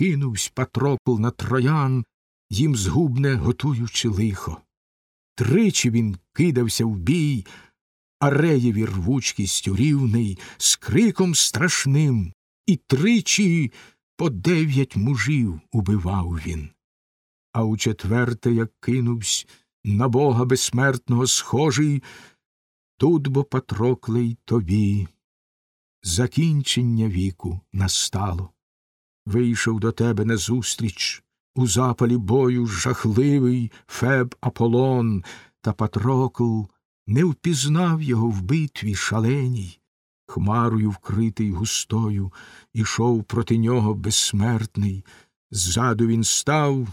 кинувсь Патрокл на троян, їм згубне готуючи лихо. Тричі він кидався в бій, Ареєві рвучкістю рівний, з криком страшним, і тричі по дев'ять мужів убивав він. А у четверте, як кинувсь, на бога безсмертного схожий, тут бо Патроклей тобі. Закінчення віку настало. Вийшов до тебе назустріч у запалі бою жахливий Феб Аполлон, та Патрокл не впізнав його в битві шаленій, хмарою вкритий густою, ішов проти нього безсмертний. Ззаду він став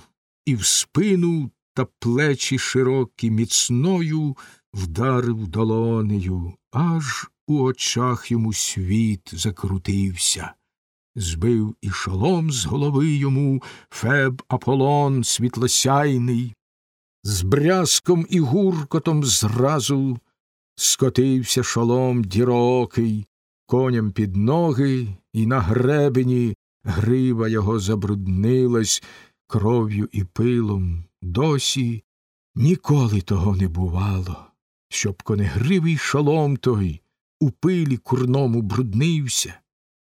і в спину та плечі широкі міцною вдарив долонею, аж у очах йому світ закрутився. Збив і шолом з голови йому Феб Аполлон світлосяйний, з брязком і гуркотом зразу скотився шолом дірокий, коням під ноги, і на гребені грива його забруднилась кров'ю і пилом. Досі ніколи того не бувало, щоб конегривий шолом той у пилі курному бруднився,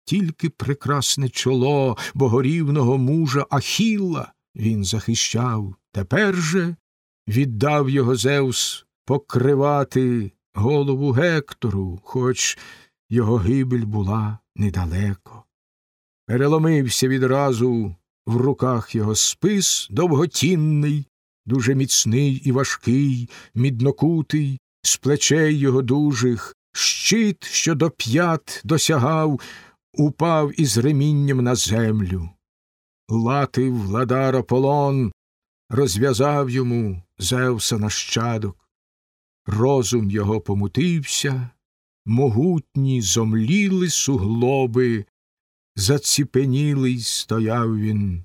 тільки прекрасне чоло богорівного мужа Ахілла він захищав. Тепер же віддав його Зевс покривати голову Гектору, хоч його гибель була недалеко. Переломився відразу в руках його спис довготінний, дуже міцний і важкий, міднокутий, з плечей його дужих, щит, що до п'ят досягав, упав із ремінням на землю. Латив владар Аполлон, розв'язав йому Зевса нащадок. Розум його помутився, могутні зомліли суглоби, заціпенілий стояв він,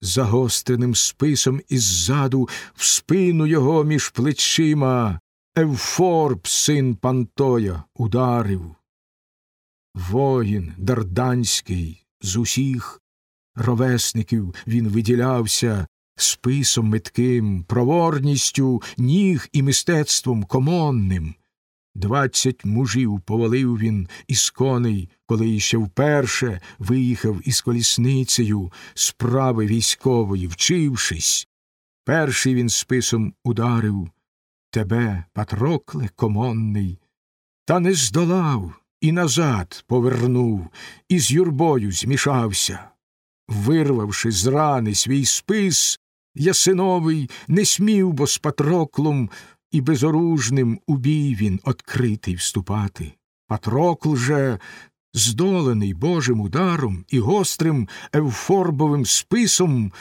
загостреним списом іззаду в спину його між плечима Евфорб, син Пантоя, ударив. Воїн дарданський з усіх ровесників він виділявся списом метким, проворністю ніг і мистецтвом комонним. Двадцять мужів повалив він із коней, коли іще вперше виїхав із колісницею справи військової, вчившись. Перший він списом ударив тебе, Патрокле, комонний, та не здолав і назад повернув, і з юрбою змішався. Вирвавши з рани свій спис, Ясиновий не смів, бо з Патроклом і безоружним у бій він откритий вступати. Патрокл же, здолений Божим ударом і гострим евфорбовим списом,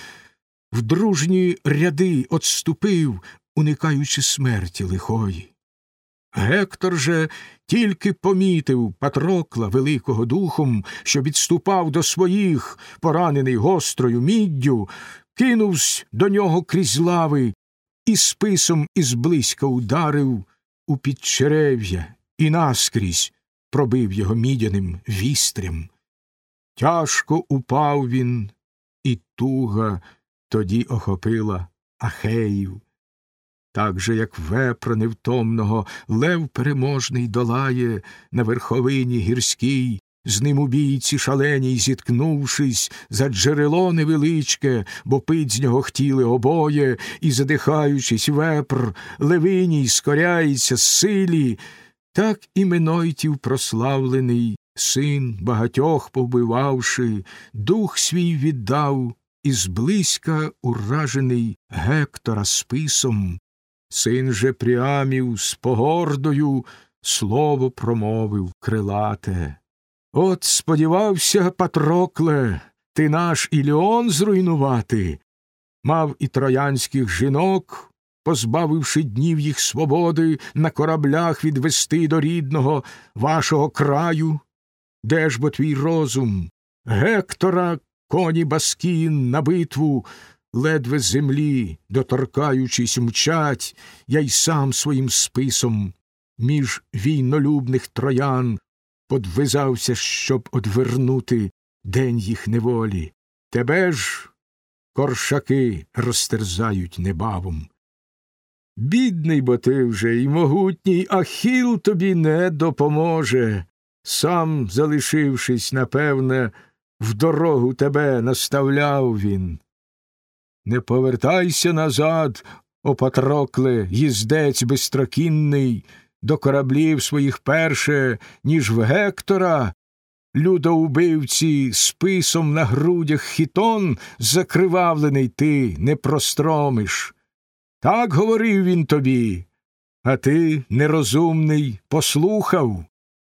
в дружні ряди отступив, уникаючи смерті лихої. Гектор же тільки помітив Патрокла великого духом, що відступав до своїх, поранений гострою міддю, кинувсь до нього крізь лави і списом ізблизька ударив у підчерев'я і наскрізь пробив його мідяним вістрям. Тяжко упав він, і туга тоді охопила Ахеїв. Так же, як вепра невтомного, лев переможний долає на верховині гірській, з ним у бійці шаленій зіткнувшись, за джерело невеличке, бо пить з нього хотіли обоє, і, задихаючись, вепр, левиній скоряється з силі, так і Менойтів прославлений, син, багатьох повбивавши, дух свій віддав, і зблизька уражений Гектора списом. Син же Пріамів з погордою слово промовив крилате. От сподівався, Патрокле, ти наш Іліон зруйнувати, мав і троянських жінок, позбавивши днів їх свободи, на кораблях відвести до рідного вашого краю. Де ж бо твій розум? Гектора, коні баскін, на битву, ледве землі, доторкаючись, мчать, я й сам своїм списом між війнолюбних троян подвизався, щоб одвернути день їх неволі. тебе ж коршаки розтерзають небавом. Бідний бо ти вже й могутній, Ахіл тобі не допоможе, сам, залишившись, напевне, в дорогу тебе наставляв він. Не повертайся назад, о Патрокле, їздець безстрокінний, до кораблів своїх перше, ніж в Гектора, людоубивці списом на грудях хітон закривавлений ти не простромиш. Так говорив він тобі, а ти, нерозумний, послухав.